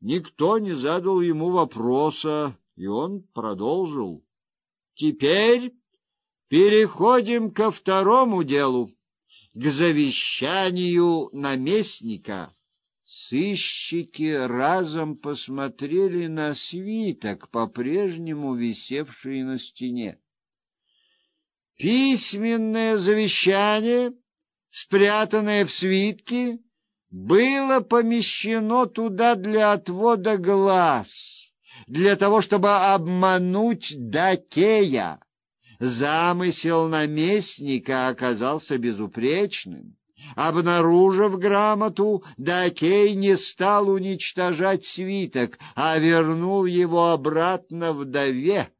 Никто не задал ему вопроса, и он продолжил: "Теперь переходим ко второму делу, к завещанию наместника". Сыщики разом посмотрели на свиток, по-прежнему висевший на стене. Письменное завещание, спрятанное в свитке, было помещено туда для отвода глаз, для того, чтобы обмануть Дакея. Замысел наместника оказался безупречным. Обнаружив грамоту, Дакей не стал уничтожать свиток, а вернул его обратно вдове.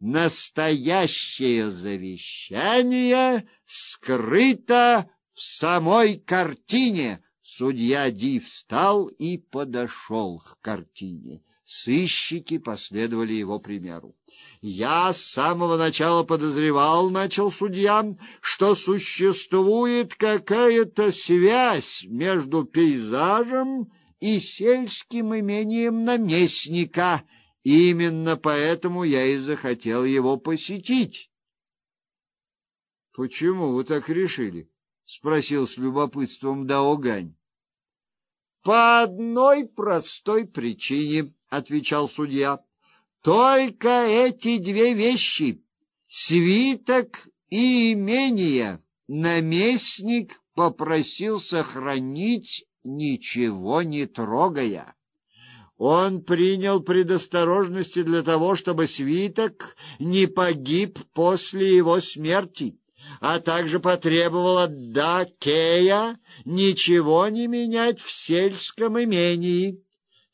Настоящее завещание скрыто в самой картине. Судья Ди встал и подошел к картине. Сыщики последовали его примеру. Я с самого начала подозревал, начал судья, что существует какая-то связь между пейзажем и сельским имением наместника. Именно поэтому я и захотел его посетить. Почему вы так решили? Спросил с любопытством Даогань. По одной простой причине, отвечал судья. Только эти две вещи свиток и имение наместник попросил сохранить, ничего не трогая. Он принял предосторожности для того, чтобы свиток не погиб после его смерти а также потребовал от Дакея ничего не менять в сельском имении.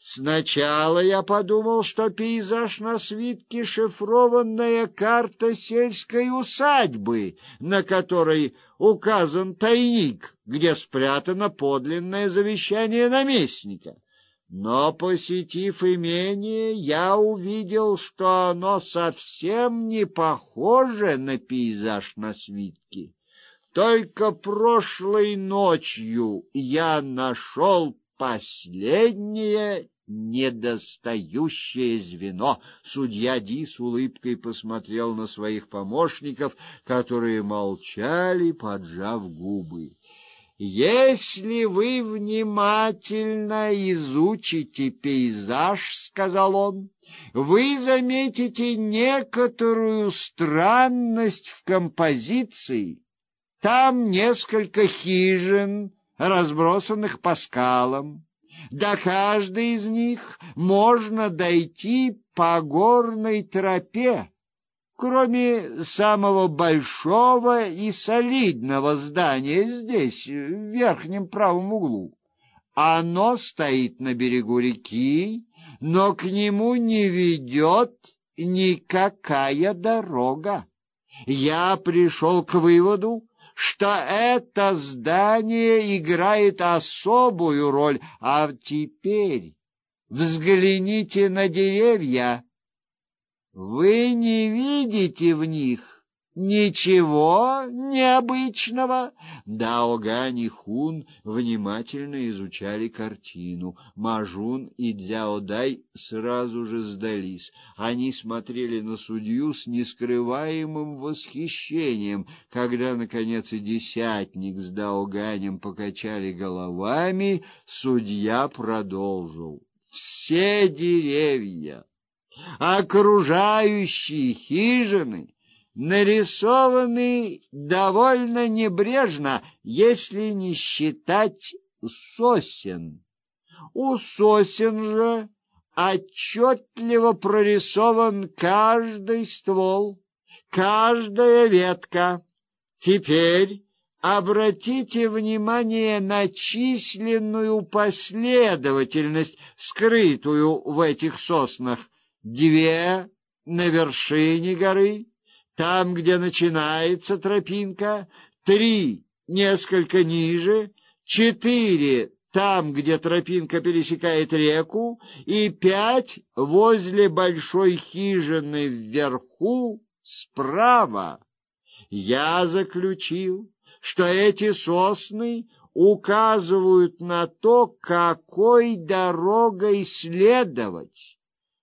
Сначала я подумал, что пейзаж на свитке шифрованная карта сельской усадьбы, на которой указан тайник, где спрятано подлинное завещание наместника. Но посетив имение, я увидел, что оно совсем не похоже на пейзаж на свитке. Только прошлой ночью я нашел последнее недостающее звено. Судья Ди с улыбкой посмотрел на своих помощников, которые молчали, поджав губы. Если вы внимательно изучите пейзаж, сказал он, вы заметите некоторую странность в композиции. Там несколько хижин, разбросанных по скалам. До каждой из них можно дойти по горной тропе кроме самого большого и солидного здания здесь, в верхнем правом углу. Оно стоит на берегу реки, но к нему не ведет никакая дорога. Я пришел к выводу, что это здание играет особую роль, а теперь взгляните на деревья, вы не видите в них ничего необычного. Даогань и Хун внимательно изучали картину. Мажун и Дзяодай сразу же сдались. Они смотрели на судью с нескрываемым восхищением. Когда наконец и десятник с Даоганем покачали головами, судья продолжил: "Все деревья окружающие хижины нарисованы довольно небрежно, если не считать сосен. У сосен же отчетливо прорисован каждый ствол, каждая ветка. Теперь обратите внимание на численную последовательность, скрытую в этих соснах две на вершине горы, там, где начинается тропинка, три несколько ниже, четыре там, где тропинка пересекает реку, и пять возле большой хижины вверху справа. Я заключил, что эти сосны указывают на то, какой дорогой следовать.